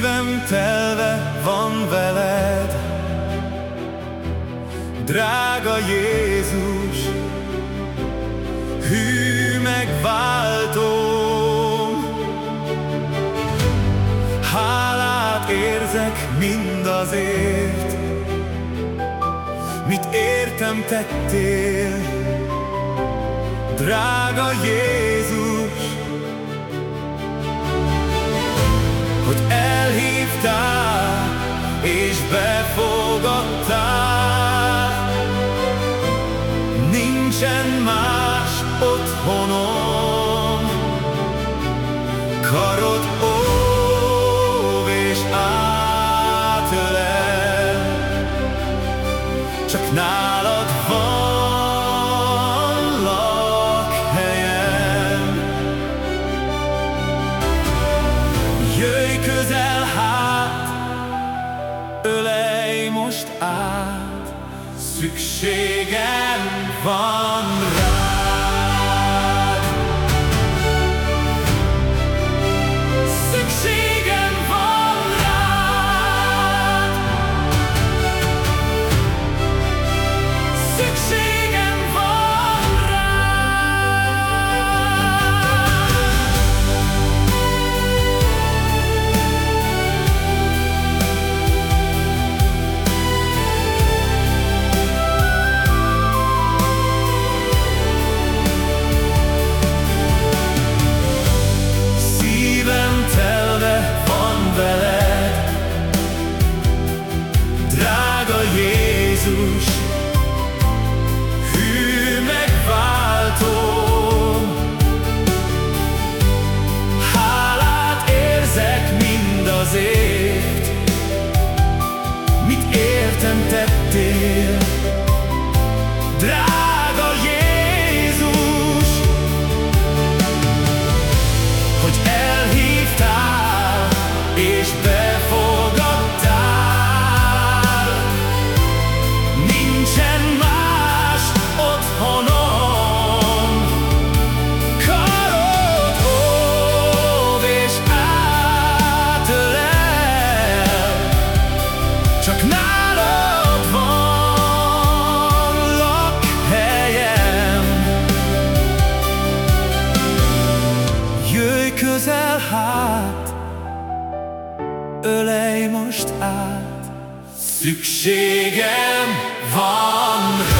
Szívem telve van veled. Drága Jézus Hű megváltom Hálát érzek mindazért Mit értem tettél. Drága Jézus Hogy elhívtál és befogadtál Nincsen más otthonom. Karod óv és átölel. Csak nálad szükségem van Jézus Hű megváltom Hálát érzek mindazért Mit értem tettél Drága Jézus hogy elhívtál és befogadtál. Hát, ölej most át, szükségem van rá.